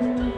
hmm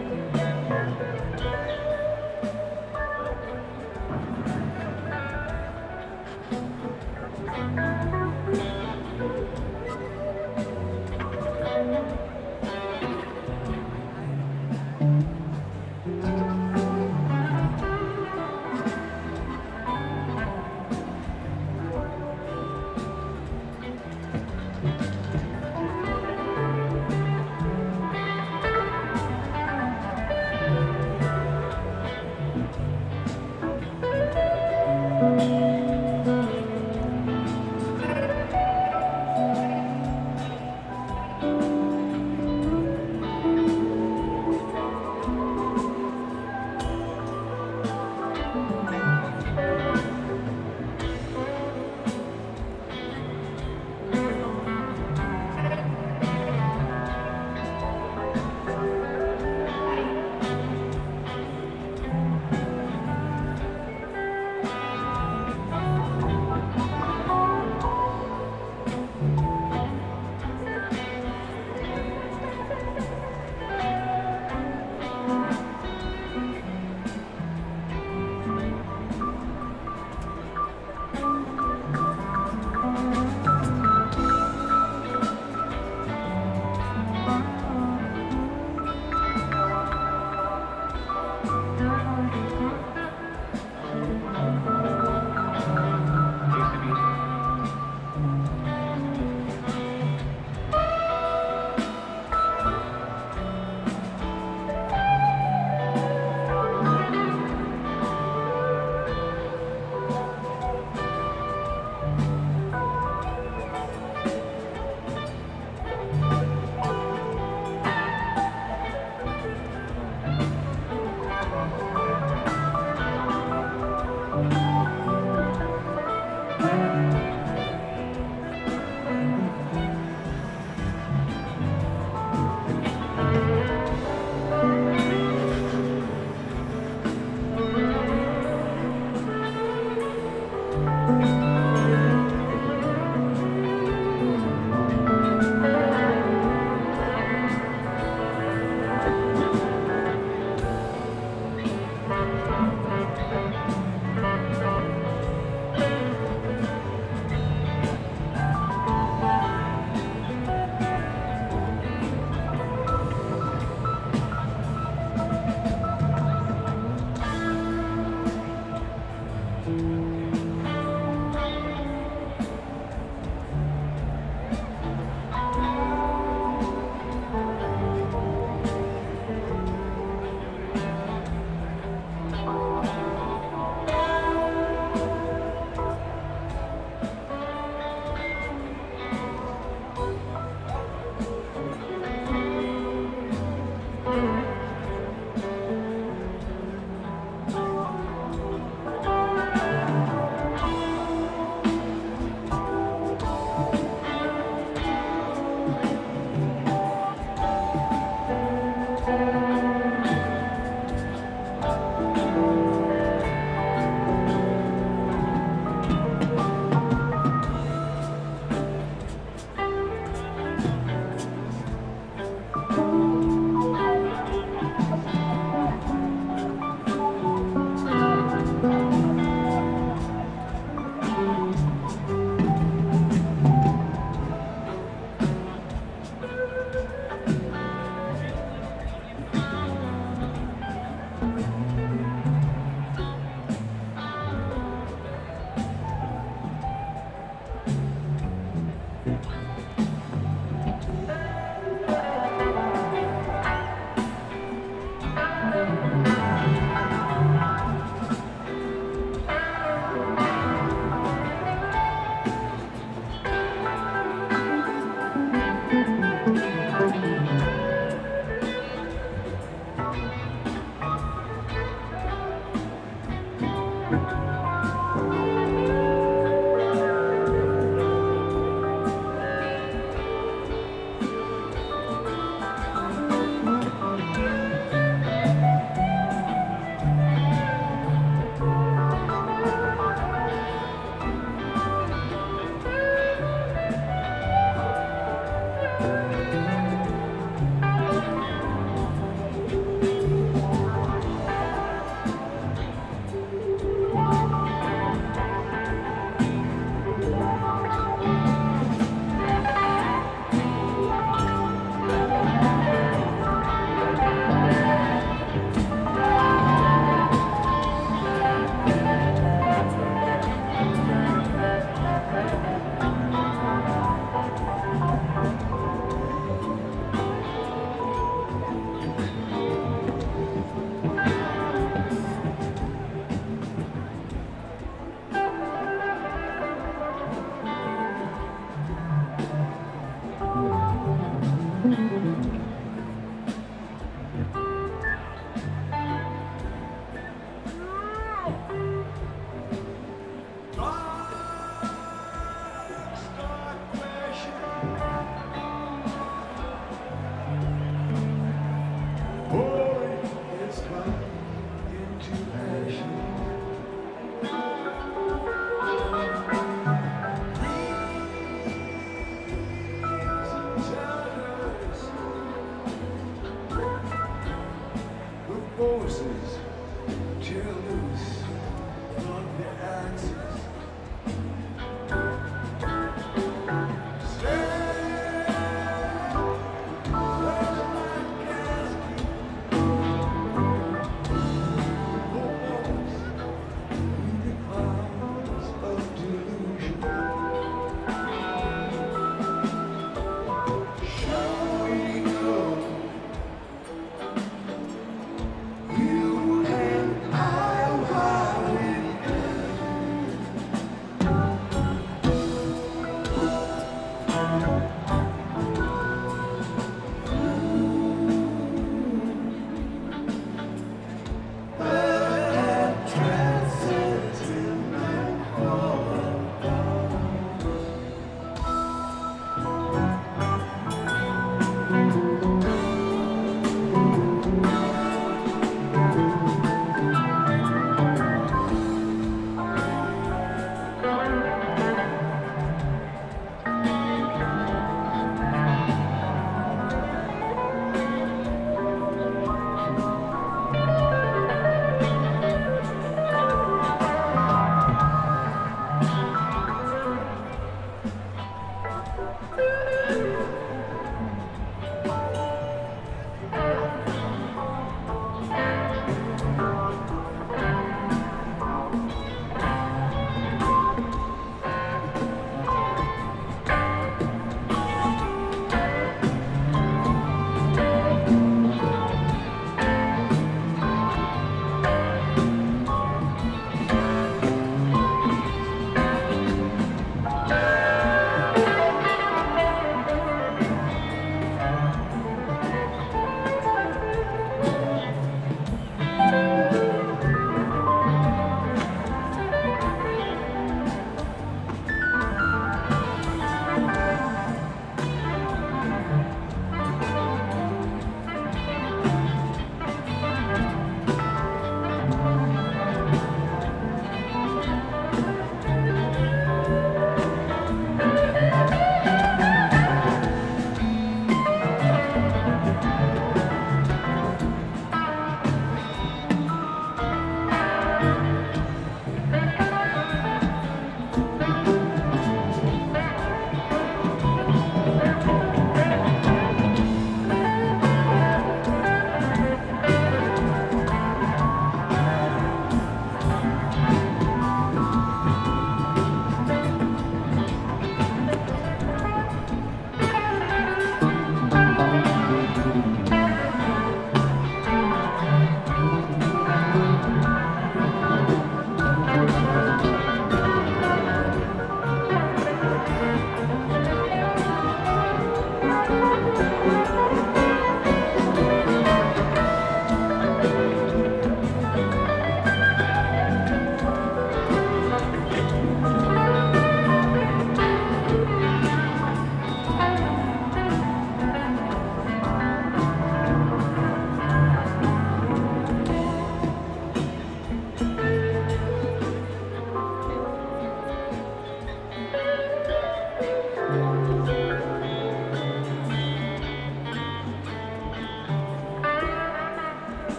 you.